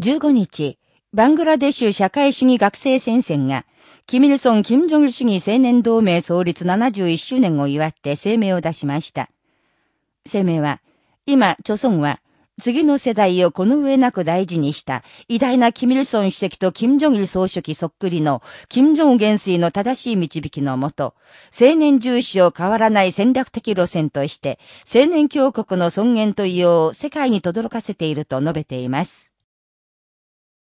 15日、バングラデシュ社会主義学生戦線が、キミルソン・キム・ジョン主義青年同盟創立71周年を祝って声明を出しました。声明は、今、著孫は、次の世代をこの上なく大事にした偉大なキミルソン主席とキム・ジョンイル総書記そっくりのキム・ジョン元帥の正しい導きのもと、青年重視を変わらない戦略的路線として、青年強国の尊厳と異様を世界に轟かせていると述べています。